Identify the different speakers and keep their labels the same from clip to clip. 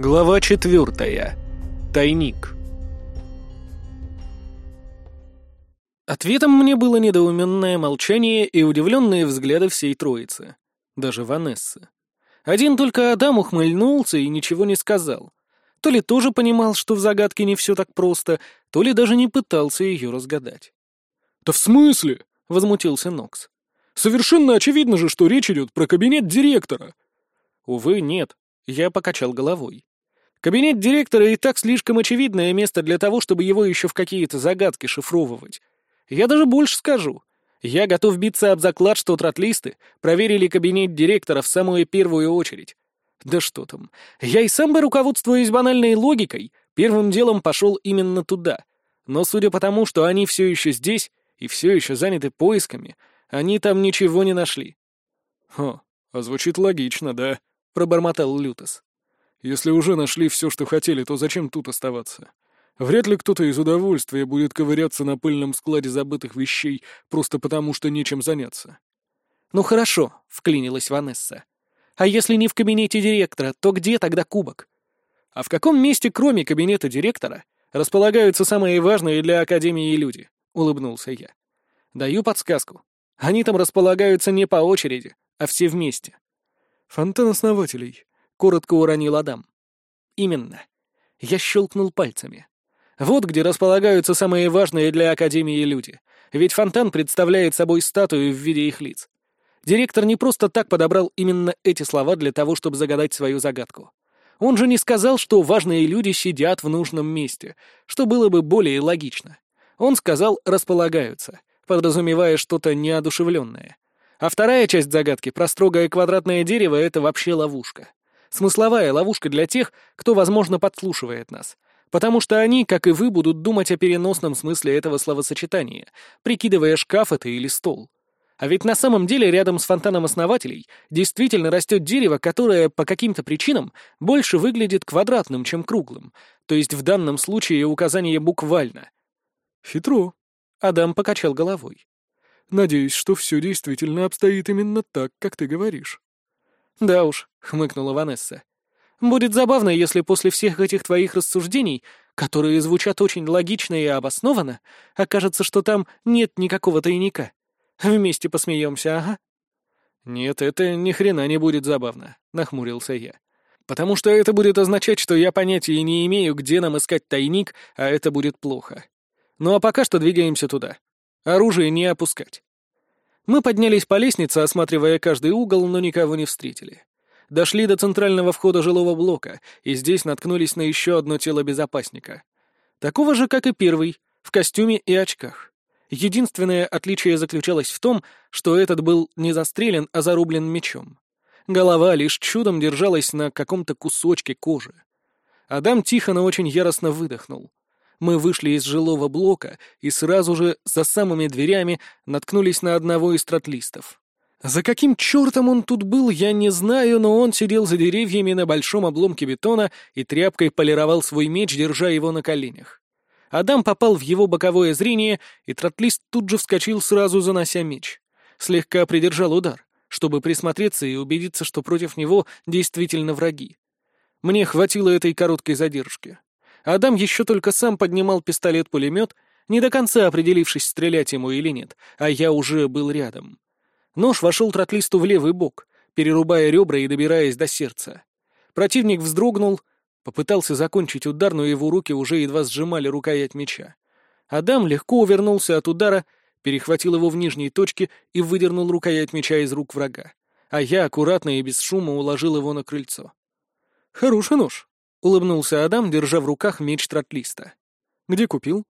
Speaker 1: Глава четвертая. Тайник. Ответом мне было недоуменное молчание и удивленные взгляды всей троицы. Даже Ванессы. Один только Адам ухмыльнулся и ничего не сказал. То ли тоже понимал, что в загадке не все так просто, то ли даже не пытался ее разгадать.
Speaker 2: «Да в смысле?» — возмутился Нокс. «Совершенно очевидно же, что речь идет про кабинет директора».
Speaker 1: «Увы, нет», — я покачал головой. Кабинет директора и так слишком очевидное место для того, чтобы его еще в какие-то загадки шифровывать. Я даже больше скажу. Я готов биться об заклад, что тротлисты проверили кабинет директора в самую первую очередь. Да что там, я и сам бы, руководствуясь банальной логикой, первым делом пошел именно туда. Но судя по тому, что они все еще здесь и все еще заняты поисками, они там ничего не нашли.
Speaker 2: «Хо, а звучит логично, да?» — пробормотал Лютос. Если уже нашли все, что хотели, то зачем тут оставаться? Вряд ли кто-то из удовольствия будет ковыряться на пыльном складе забытых вещей просто потому, что нечем заняться.
Speaker 1: «Ну хорошо», — вклинилась Ванесса. «А если не в кабинете директора, то где тогда кубок? А в каком месте, кроме кабинета директора, располагаются самые важные для Академии люди?» — улыбнулся я. «Даю подсказку. Они там располагаются не по очереди, а все вместе».
Speaker 2: «Фонтан основателей»,
Speaker 1: коротко уронил Адам. Именно. Я щелкнул пальцами. Вот где располагаются самые важные для Академии люди. Ведь фонтан представляет собой статую в виде их лиц. Директор не просто так подобрал именно эти слова для того, чтобы загадать свою загадку. Он же не сказал, что важные люди сидят в нужном месте, что было бы более логично. Он сказал «располагаются», подразумевая что-то неодушевленное. А вторая часть загадки про строгое квадратное дерево — это вообще ловушка. Смысловая ловушка для тех, кто, возможно, подслушивает нас. Потому что они, как и вы, будут думать о переносном смысле этого словосочетания, прикидывая, шкаф это или стол. А ведь на самом деле рядом с фонтаном основателей действительно растет дерево, которое по каким-то причинам больше выглядит квадратным, чем круглым. То есть в данном случае указание буквально.
Speaker 2: Хитро.
Speaker 1: Адам покачал головой.
Speaker 2: Надеюсь, что все действительно обстоит именно так, как ты говоришь.
Speaker 1: «Да уж», — хмыкнула Ванесса. «Будет забавно, если после всех этих твоих рассуждений, которые звучат очень логично и обоснованно, окажется, что там нет никакого тайника. Вместе посмеемся, ага».
Speaker 2: «Нет, это ни хрена не будет забавно», — нахмурился я. «Потому что это будет означать, что я понятия не имею, где нам искать тайник, а это будет плохо. Ну а пока что двигаемся туда. Оружие не опускать».
Speaker 1: Мы поднялись по лестнице, осматривая каждый угол, но никого не встретили. Дошли до центрального входа жилого блока, и здесь наткнулись на еще одно тело безопасника. Такого же, как и первый, в костюме и очках. Единственное отличие заключалось в том, что этот был не застрелен, а зарублен мечом. Голова лишь чудом держалась на каком-то кусочке кожи. Адам тихо, но очень яростно выдохнул. Мы вышли из жилого блока и сразу же за самыми дверями наткнулись на одного из тротлистов. За каким чертом он тут был, я не знаю, но он сидел за деревьями на большом обломке бетона и тряпкой полировал свой меч, держа его на коленях. Адам попал в его боковое зрение, и тротлист тут же вскочил, сразу занося меч. Слегка придержал удар, чтобы присмотреться и убедиться, что против него действительно враги. Мне хватило этой короткой задержки. Адам еще только сам поднимал пистолет-пулемет, не до конца определившись, стрелять ему или нет, а я уже был рядом. Нож вошел тротлисту в левый бок, перерубая ребра и добираясь до сердца. Противник вздрогнул, попытался закончить удар, но его руки уже едва сжимали рукоять меча. Адам легко увернулся от удара, перехватил его в нижней точке и выдернул рукоять меча из рук врага, а я аккуратно и без шума уложил его на крыльцо. «Хороший нож», — улыбнулся Адам, держа в руках меч тротлиста. «Где купил?»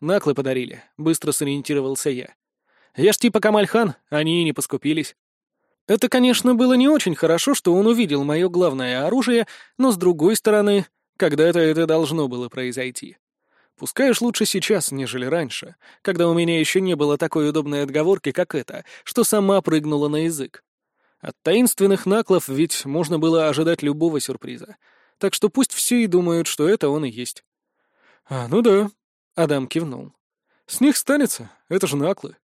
Speaker 1: «Наклы подарили», — быстро сориентировался я. «Я ж типа Камальхан, они и не поскупились». Это, конечно, было не очень хорошо, что он увидел мое главное оружие, но, с другой стороны, когда-то это должно было произойти. Пускай уж лучше сейчас, нежели раньше, когда у меня еще не было такой удобной отговорки, как эта, что сама прыгнула на язык. От таинственных наклов ведь можно было ожидать любого сюрприза — так что пусть все и думают, что это он и есть.
Speaker 2: «А, ну да», — Адам кивнул.
Speaker 1: «С них станется, это же наклы».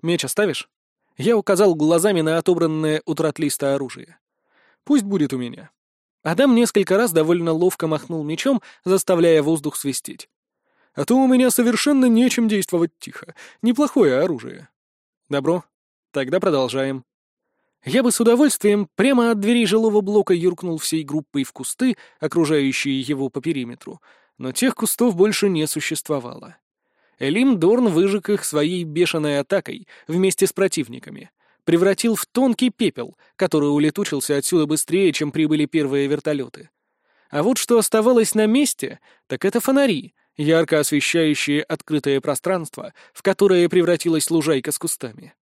Speaker 1: «Меч оставишь?» Я указал глазами на отобранное у тротлиста оружие. «Пусть будет у меня. Адам несколько раз довольно ловко махнул мечом, заставляя воздух свистеть.
Speaker 2: «А то у меня совершенно нечем действовать тихо. Неплохое оружие».
Speaker 1: «Добро. Тогда продолжаем». Я бы с удовольствием прямо от двери жилого блока юркнул всей группой в кусты, окружающие его по периметру, но тех кустов больше не существовало. Элим Дорн выжег их своей бешеной атакой вместе с противниками, превратил в тонкий пепел, который улетучился отсюда быстрее, чем прибыли первые вертолеты. А вот что оставалось на месте, так это фонари, ярко освещающие открытое пространство, в которое превратилась лужайка с кустами.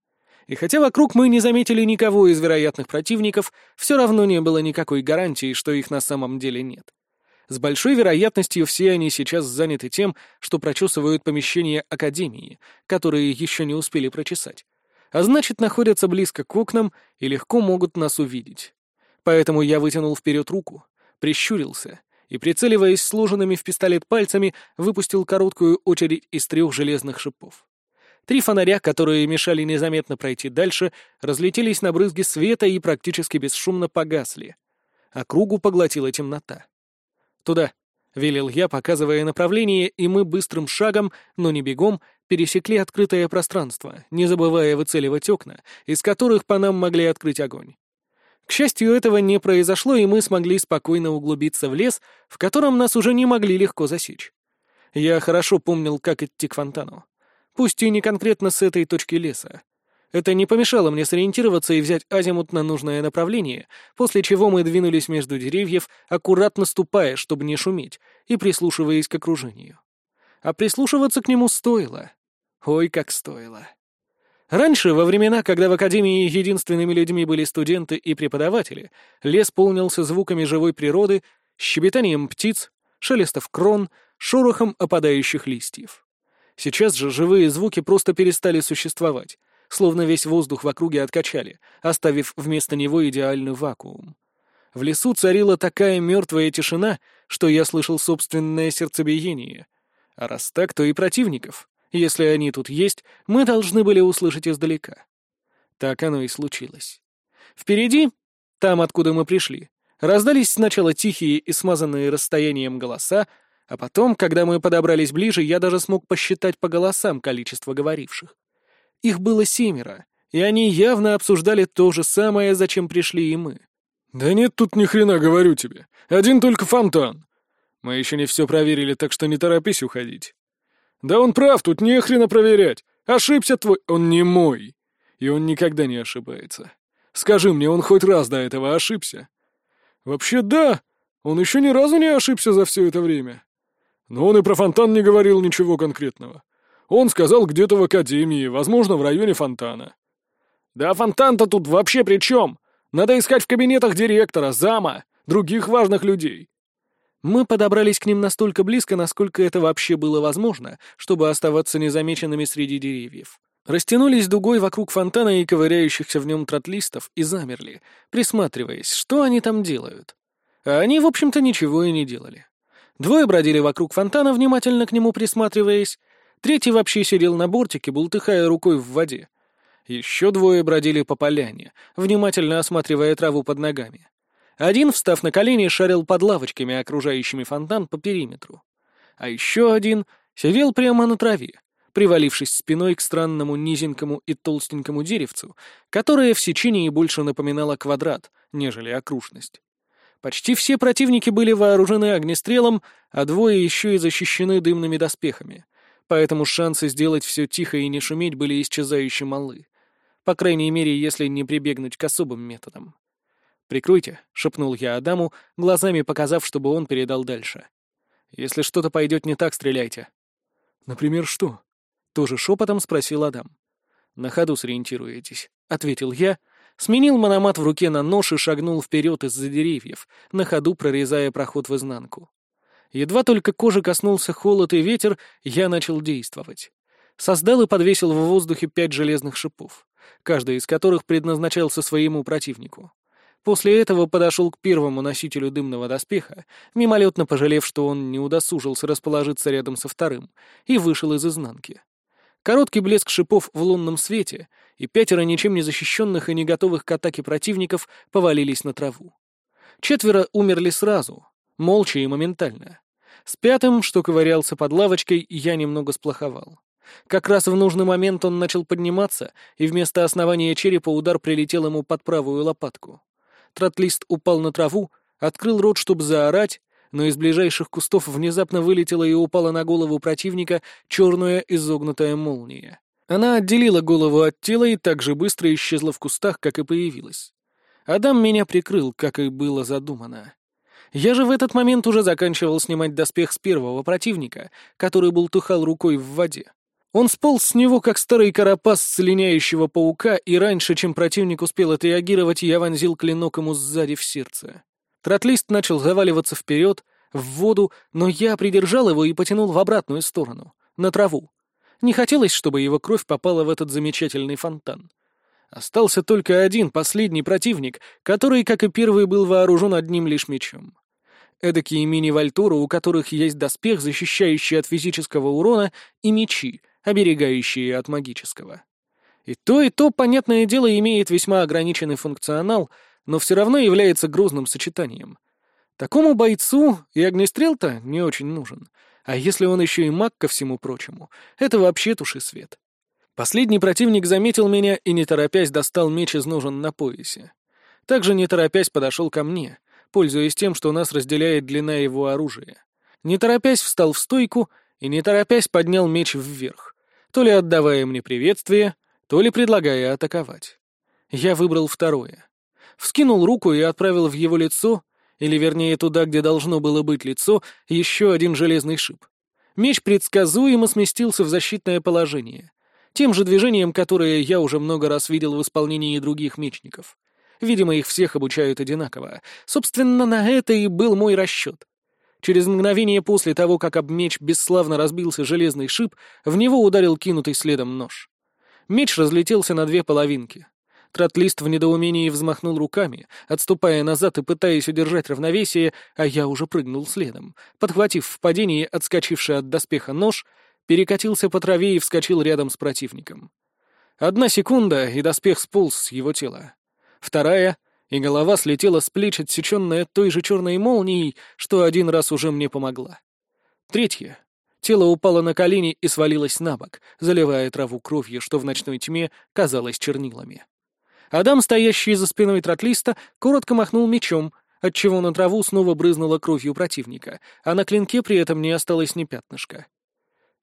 Speaker 1: И хотя вокруг мы не заметили никого из вероятных противников, все равно не было никакой гарантии, что их на самом деле нет. С большой вероятностью все они сейчас заняты тем, что прочесывают помещения Академии, которые еще не успели прочесать. А значит, находятся близко к окнам и легко могут нас увидеть. Поэтому я вытянул вперед руку, прищурился и, прицеливаясь сложенными в пистолет пальцами, выпустил короткую очередь из трех железных шипов. Три фонаря, которые мешали незаметно пройти дальше, разлетелись на брызги света и практически бесшумно погасли. А кругу поглотила темнота. «Туда», — велел я, показывая направление, и мы быстрым шагом, но не бегом, пересекли открытое пространство, не забывая выцеливать окна, из которых по нам могли открыть огонь. К счастью, этого не произошло, и мы смогли спокойно углубиться в лес, в котором нас уже не могли легко засечь. Я хорошо помнил, как идти к фонтану. Пусть и не конкретно с этой точки леса. Это не помешало мне сориентироваться и взять азимут на нужное направление, после чего мы двинулись между деревьев, аккуратно ступая, чтобы не шуметь, и прислушиваясь к окружению. А прислушиваться к нему стоило. Ой, как стоило. Раньше, во времена, когда в Академии единственными людьми были студенты и преподаватели, лес полнился звуками живой природы, щебетанием птиц, шелестов крон, шорохом опадающих листьев. Сейчас же живые звуки просто перестали существовать, словно весь воздух в округе откачали, оставив вместо него идеальный вакуум. В лесу царила такая мертвая тишина, что я слышал собственное сердцебиение. А раз так, то и противников, если они тут есть, мы должны были услышать издалека. Так оно и случилось. Впереди, там, откуда мы пришли, раздались сначала тихие и смазанные расстоянием голоса, а потом, когда мы подобрались ближе, я даже смог посчитать по голосам количество говоривших. Их было семеро, и они явно обсуждали то же самое, зачем пришли и мы.
Speaker 2: «Да нет тут ни хрена, говорю тебе. Один только фонтан. Мы еще не все проверили, так что не торопись уходить». «Да он прав, тут не хрена проверять. Ошибся твой... Он не мой. И он никогда не ошибается. Скажи мне, он хоть раз до этого ошибся?» «Вообще да. Он еще ни разу не ошибся за все это время. Но он и про фонтан не говорил ничего конкретного. Он сказал где-то в академии, возможно, в районе фонтана. Да фонтан-то тут вообще при чем? Надо искать в кабинетах директора, зама, других важных людей.
Speaker 1: Мы подобрались к ним настолько близко, насколько это вообще было возможно, чтобы оставаться незамеченными среди деревьев. Растянулись дугой вокруг фонтана и ковыряющихся в нем тротлистов и замерли, присматриваясь, что они там делают. А они, в общем-то, ничего и не делали. Двое бродили вокруг фонтана, внимательно к нему присматриваясь, Третий вообще сидел на бортике, бултыхая рукой в воде. Еще двое бродили по поляне, внимательно осматривая траву под ногами. Один, встав на колени, шарил под лавочками, окружающими фонтан по периметру. А еще один сидел прямо на траве, привалившись спиной к странному низенькому и толстенькому деревцу, которое в сечении больше напоминало квадрат, нежели окружность. Почти все противники были вооружены огнестрелом, а двое еще и защищены дымными доспехами — поэтому шансы сделать все тихо и не шуметь были исчезающе малы. По крайней мере, если не прибегнуть к особым методам. «Прикройте», — шепнул я Адаму, глазами показав, чтобы он передал дальше. «Если что-то пойдет не так, стреляйте».
Speaker 2: «Например, что?» — тоже шепотом спросил Адам.
Speaker 1: «На ходу сориентируетесь», — ответил я, сменил мономат в руке на нож и шагнул вперед из-за деревьев, на ходу прорезая проход в изнанку. Едва только кожи коснулся холод и ветер, я начал действовать. Создал и подвесил в воздухе пять железных шипов, каждый из которых предназначался своему противнику. После этого подошел к первому носителю дымного доспеха, мимолетно пожалев, что он не удосужился расположиться рядом со вторым, и вышел из изнанки. Короткий блеск шипов в лунном свете, и пятеро ничем не защищенных и не готовых к атаке противников повалились на траву. Четверо умерли сразу, молча и моментально. С пятым, что ковырялся под лавочкой, я немного сплоховал. Как раз в нужный момент он начал подниматься, и вместо основания черепа удар прилетел ему под правую лопатку. Тротлист упал на траву, открыл рот, чтобы заорать, но из ближайших кустов внезапно вылетела и упала на голову противника черная изогнутая молния. Она отделила голову от тела и так же быстро исчезла в кустах, как и появилась. Адам меня прикрыл, как и было задумано. Я же в этот момент уже заканчивал снимать доспех с первого противника, который бултыхал рукой в воде. Он сполз с него, как старый карапас с линяющего паука, и раньше, чем противник успел отреагировать, я вонзил клинок ему сзади в сердце. Тротлист начал заваливаться вперед, в воду, но я придержал его и потянул в обратную сторону, на траву. Не хотелось, чтобы его кровь попала в этот замечательный фонтан. Остался только один, последний противник, который, как и первый, был вооружен одним лишь мечом. Эдакие мини-вальтуры, у которых есть доспех, защищающий от физического урона, и мечи, оберегающие от магического. И то, и то, понятное дело, имеет весьма ограниченный функционал, но все равно является грозным сочетанием. Такому бойцу и огнестрел-то не очень нужен, а если он еще и маг ко всему прочему, это вообще туши свет. Последний противник заметил меня и, не торопясь, достал меч из ножен на поясе. Также, не торопясь, подошел ко мне, пользуясь тем, что нас разделяет длина его оружия. Не торопясь, встал в стойку и, не торопясь, поднял меч вверх, то ли отдавая мне приветствие, то ли предлагая атаковать. Я выбрал второе. Вскинул руку и отправил в его лицо или вернее туда, где должно было быть лицо, еще один железный шип. Меч предсказуемо сместился в защитное положение. Тем же движением, которое я уже много раз видел в исполнении других мечников. Видимо, их всех обучают одинаково. Собственно, на это и был мой расчет. Через мгновение после того, как об меч бесславно разбился железный шип, в него ударил кинутый следом нож. Меч разлетелся на две половинки. Тротлист в недоумении взмахнул руками, отступая назад и пытаясь удержать равновесие, а я уже прыгнул следом. Подхватив в падении отскочивший от доспеха нож, перекатился по траве и вскочил рядом с противником. Одна секунда, и доспех сполз с его тела. Вторая, и голова слетела с плеч, отсеченная той же черной молнией, что один раз уже мне помогла. Третья. Тело упало на колени и свалилось на бок, заливая траву кровью, что в ночной тьме казалось чернилами. Адам, стоящий за спиной тротлиста, коротко махнул мечом, отчего на траву снова брызнула кровью противника, а на клинке при этом не осталось ни пятнышка.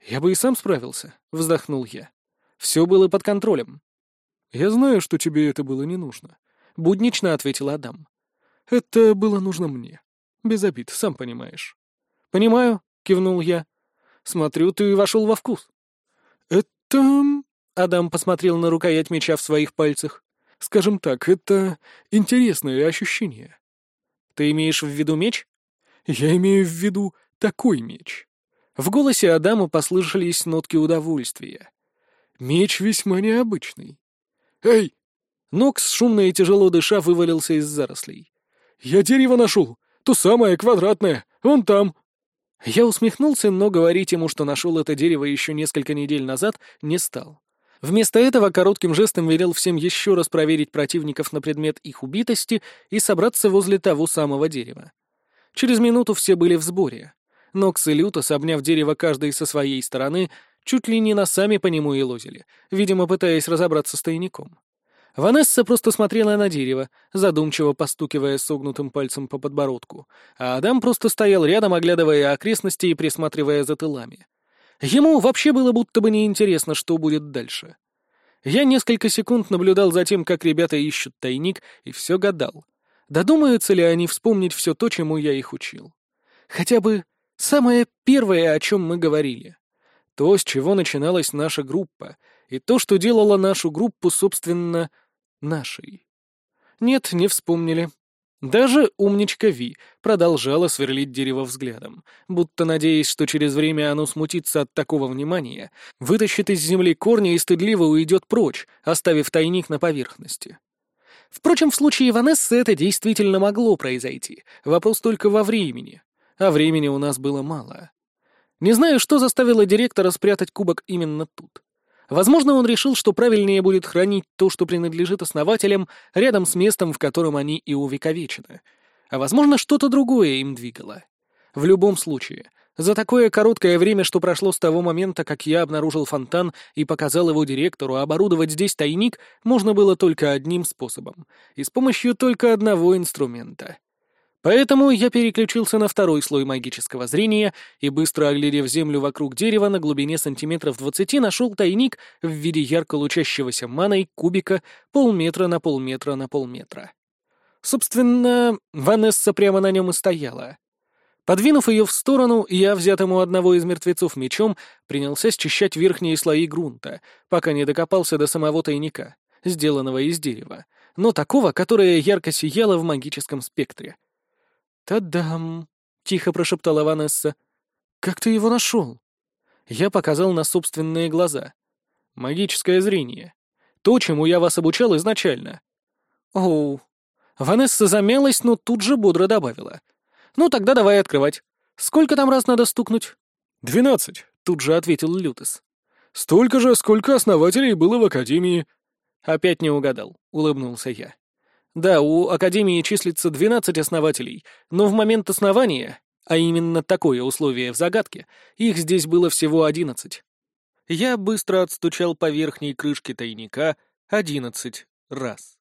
Speaker 1: «Я бы и сам справился», — вздохнул я. «Все было под контролем». «Я знаю, что тебе это было не нужно», — буднично ответил Адам. «Это было нужно мне. Без обид, сам понимаешь». «Понимаю», — кивнул я. «Смотрю, ты вошел во вкус». «Это...» — Адам посмотрел на рукоять меча в своих пальцах. Скажем так, это интересное ощущение. Ты имеешь в виду меч? Я имею в виду такой меч. В голосе Адама послышались нотки удовольствия. Меч весьма необычный. Эй! Нокс, шумно и тяжело дыша, вывалился из зарослей. «Я дерево нашел! То самое, квадратное! Вон там!» Я усмехнулся, но говорить ему, что нашел это дерево еще несколько недель назад, не стал. Вместо этого коротким жестом велел всем еще раз проверить противников на предмет их убитости и собраться возле того самого дерева. Через минуту все были в сборе. Нокс и Лютос, обняв дерево каждый со своей стороны, чуть ли не носами по нему и лозили, видимо, пытаясь разобраться с тайником. Ванесса просто смотрела на дерево, задумчиво постукивая согнутым пальцем по подбородку, а Адам просто стоял рядом, оглядывая окрестности и присматривая за тылами. Ему вообще было будто бы неинтересно, что будет дальше. Я несколько секунд наблюдал за тем, как ребята ищут тайник, и все гадал. Додумаются ли они вспомнить все то, чему я их учил? Хотя бы самое первое, о чем мы говорили. То, с чего начиналась наша группа, и то, что делало нашу группу, собственно, нашей. Нет, не вспомнили. Даже умничка Ви продолжала сверлить дерево взглядом, будто надеясь, что через время оно смутится от такого внимания, вытащит из земли корни и стыдливо уйдет прочь, оставив тайник на поверхности. Впрочем, в случае Ванессы это действительно могло произойти, вопрос только во времени, а времени у нас было мало. Не знаю, что заставило директора спрятать кубок именно тут. Возможно, он решил, что правильнее будет хранить то, что принадлежит основателям, рядом с местом, в котором они и увековечены. А возможно, что-то другое им двигало. В любом случае, за такое короткое время, что прошло с того момента, как я обнаружил фонтан и показал его директору, оборудовать здесь тайник можно было только одним способом, и с помощью только одного инструмента. Поэтому я переключился на второй слой магического зрения и, быстро оглядев землю вокруг дерева на глубине сантиметров двадцати, нашел тайник в виде ярко лучащегося маной кубика полметра на полметра на полметра. Собственно, Ванесса прямо на нем и стояла. Подвинув ее в сторону, я, взятому одного из мертвецов мечом, принялся счищать верхние слои грунта, пока не докопался до самого тайника, сделанного из дерева, но такого, которое ярко сияло в магическом спектре. «Та-дам!» — тихо прошептала Ванесса. «Как ты его нашел?» Я показал на собственные глаза. «Магическое зрение. То, чему я вас обучал изначально». «Оу». Ванесса замялась, но тут же бодро добавила. «Ну, тогда давай открывать. Сколько там раз надо стукнуть?»
Speaker 2: «Двенадцать», — тут же ответил Лютес.
Speaker 1: «Столько же, сколько основателей было в Академии». «Опять не угадал», — улыбнулся я. Да, у Академии числится 12 основателей, но в момент основания, а именно такое условие в загадке, их здесь было всего 11. Я быстро отстучал по верхней крышке тайника 11 раз.